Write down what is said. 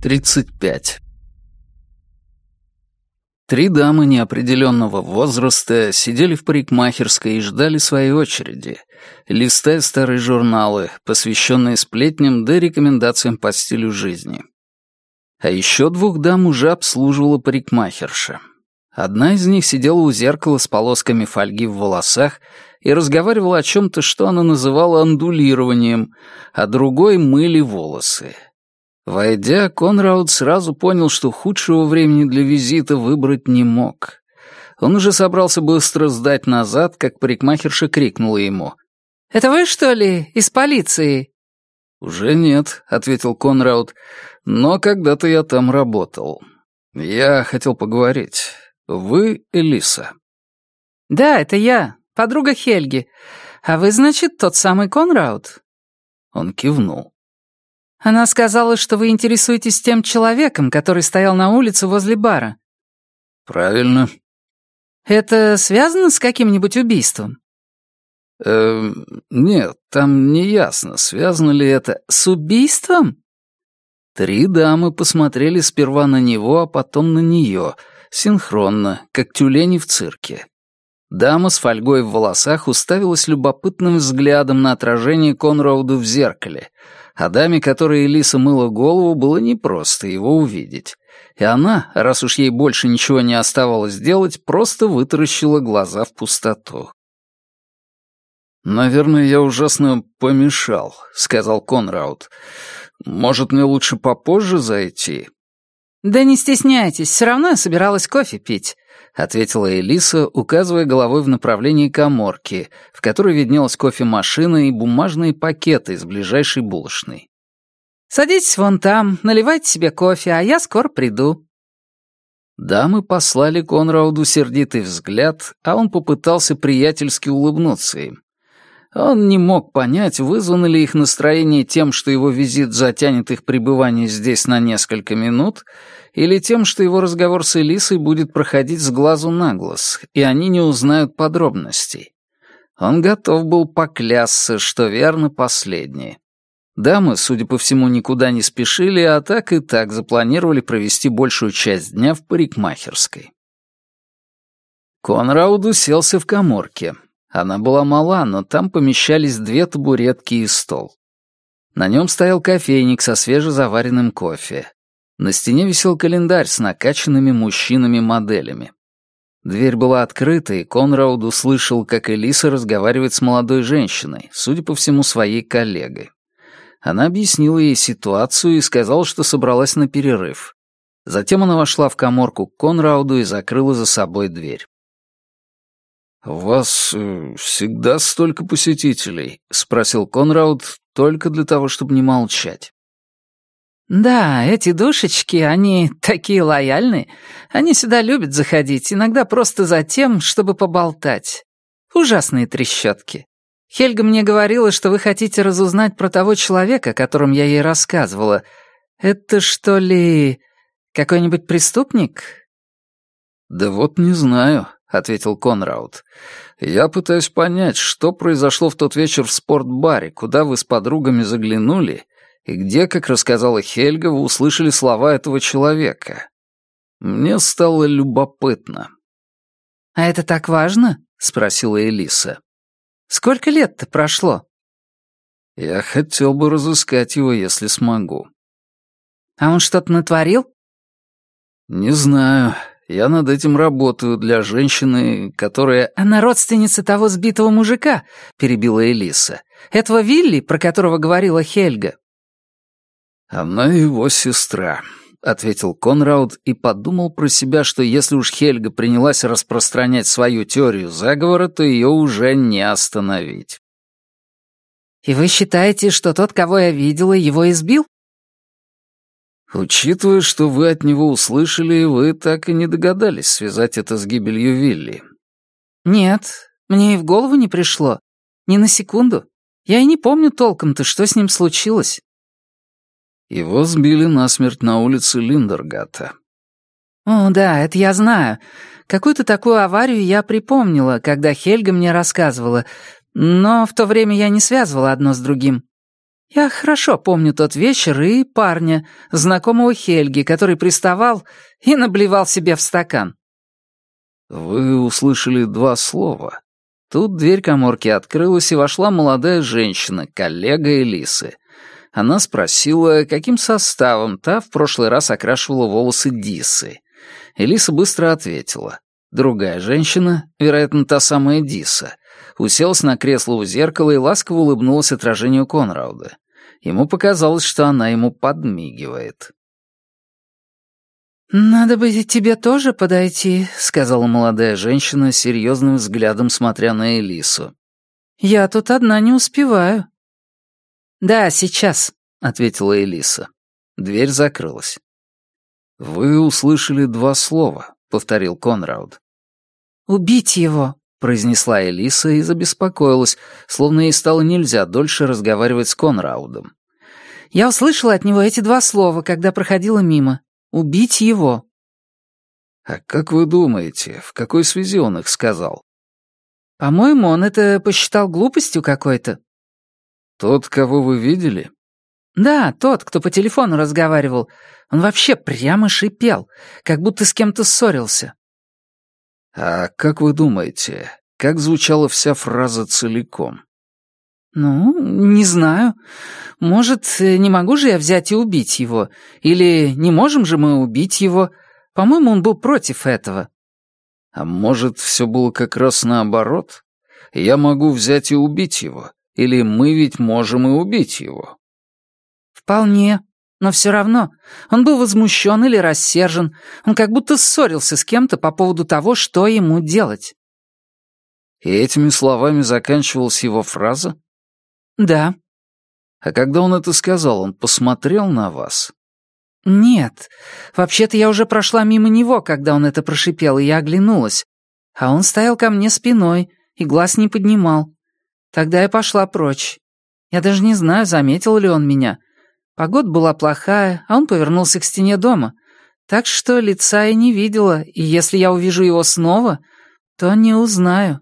35. Три дамы неопределенного возраста сидели в парикмахерской и ждали своей очереди, листая старые журналы, посвященные сплетням да рекомендациям по стилю жизни. А еще двух дам уже обслуживала парикмахерша. Одна из них сидела у зеркала с полосками фольги в волосах и разговаривала о чем-то, что она называла андулированием, а другой мыли волосы — Войдя, Конрауд сразу понял, что худшего времени для визита выбрать не мог. Он уже собрался быстро сдать назад, как парикмахерша крикнула ему. «Это вы, что ли, из полиции?» «Уже нет», — ответил Конрауд, — «но когда-то я там работал. Я хотел поговорить. Вы Элиса?» «Да, это я, подруга Хельги. А вы, значит, тот самый Конрауд?» Он кивнул. Она сказала, что вы интересуетесь тем человеком, который стоял на улице возле бара. Правильно. Это связано с каким-нибудь убийством? Э, нет, там не ясно, связано ли это с убийством? Три дамы посмотрели сперва на него, а потом на нее, синхронно, как тюлени в цирке. Дама с фольгой в волосах уставилась любопытным взглядом на отражение Конроуду в зеркале, а даме, которой Элиса мыла голову, было непросто его увидеть. И она, раз уж ей больше ничего не оставалось делать, просто вытаращила глаза в пустоту. «Наверное, я ужасно помешал», — сказал Конраут. «Может, мне лучше попозже зайти?» «Да не стесняйтесь, все равно я собиралась кофе пить ответила Элиса, указывая головой в направлении коморки, в которой виднелась кофемашина и бумажные пакеты из ближайшей булочной. «Садитесь вон там, наливайте себе кофе, а я скоро приду». Дамы послали Конрауду сердитый взгляд, а он попытался приятельски улыбнуться им. Он не мог понять, вызвано ли их настроение тем, что его визит затянет их пребывание здесь на несколько минут, или тем, что его разговор с Элисой будет проходить с глазу на глаз, и они не узнают подробностей. Он готов был поклясться, что верно последнее. Дамы, судя по всему, никуда не спешили, а так и так запланировали провести большую часть дня в парикмахерской. Конрауд уселся в коморке. Она была мала, но там помещались две табуретки и стол. На нем стоял кофейник со свежезаваренным кофе. На стене висел календарь с накачанными мужчинами-моделями. Дверь была открыта, и Конрауд услышал, как Элиса разговаривает с молодой женщиной, судя по всему, своей коллегой. Она объяснила ей ситуацию и сказала, что собралась на перерыв. Затем она вошла в коморку к Конрауду и закрыла за собой дверь. «У вас э, всегда столько посетителей?» — спросил Конрауд только для того, чтобы не молчать. «Да, эти душечки, они такие лояльные. Они сюда любят заходить, иногда просто за тем, чтобы поболтать. Ужасные трещотки. Хельга мне говорила, что вы хотите разузнать про того человека, о котором я ей рассказывала. Это что ли какой-нибудь преступник?» «Да вот не знаю», — ответил Конраут. «Я пытаюсь понять, что произошло в тот вечер в спортбаре, куда вы с подругами заглянули, и где, как рассказала Хельга, вы услышали слова этого человека. Мне стало любопытно. «А это так важно?» — спросила Элиса. «Сколько лет-то прошло?» «Я хотел бы разыскать его, если смогу». «А он что-то натворил?» «Не знаю. Я над этим работаю для женщины, которая...» «Она родственница того сбитого мужика», — перебила Элиса. «Этого Вилли, про которого говорила Хельга». «Она его сестра», — ответил Конрауд и подумал про себя, что если уж Хельга принялась распространять свою теорию заговора, то ее уже не остановить. «И вы считаете, что тот, кого я видела, его избил?» «Учитывая, что вы от него услышали, вы так и не догадались связать это с гибелью Вилли». «Нет, мне и в голову не пришло. Ни на секунду. Я и не помню толком-то, что с ним случилось». Его сбили насмерть на улице Линдергата. «О, да, это я знаю. Какую-то такую аварию я припомнила, когда Хельга мне рассказывала, но в то время я не связывала одно с другим». Я хорошо помню тот вечер и парня, знакомого Хельги, который приставал и наблевал себе в стакан. Вы услышали два слова. Тут дверь коморки открылась, и вошла молодая женщина, коллега Элисы. Она спросила, каким составом та в прошлый раз окрашивала волосы Дисы. Элиса быстро ответила. Другая женщина, вероятно, та самая Диса, уселась на кресло у зеркала и ласково улыбнулась отражению Конрауда. Ему показалось, что она ему подмигивает. «Надо бы тебе тоже подойти», — сказала молодая женщина, серьезным взглядом смотря на Элису. «Я тут одна не успеваю». «Да, сейчас», — ответила Элиса. Дверь закрылась. «Вы услышали два слова», — повторил Конрауд. «Убить его», — произнесла Элиса и забеспокоилась, словно ей стало нельзя дольше разговаривать с Конраудом. «Я услышала от него эти два слова, когда проходила мимо. Убить его». «А как вы думаете, в какой связи он их сказал?» «По-моему, он это посчитал глупостью какой-то». «Тот, кого вы видели?» «Да, тот, кто по телефону разговаривал. Он вообще прямо шипел, как будто с кем-то ссорился. «А как вы думаете, как звучала вся фраза целиком?» «Ну, не знаю. Может, не могу же я взять и убить его? Или не можем же мы убить его? По-моему, он был против этого». «А может, все было как раз наоборот? Я могу взять и убить его. Или мы ведь можем и убить его?» «Вполне. Но все равно, он был возмущен или рассержен, он как будто ссорился с кем-то по поводу того, что ему делать. И этими словами заканчивалась его фраза? Да. А когда он это сказал, он посмотрел на вас? Нет. Вообще-то я уже прошла мимо него, когда он это прошипел, и я оглянулась. А он стоял ко мне спиной и глаз не поднимал. Тогда я пошла прочь. Я даже не знаю, заметил ли он меня. Погода была плохая, а он повернулся к стене дома. Так что лица я не видела, и если я увижу его снова, то не узнаю.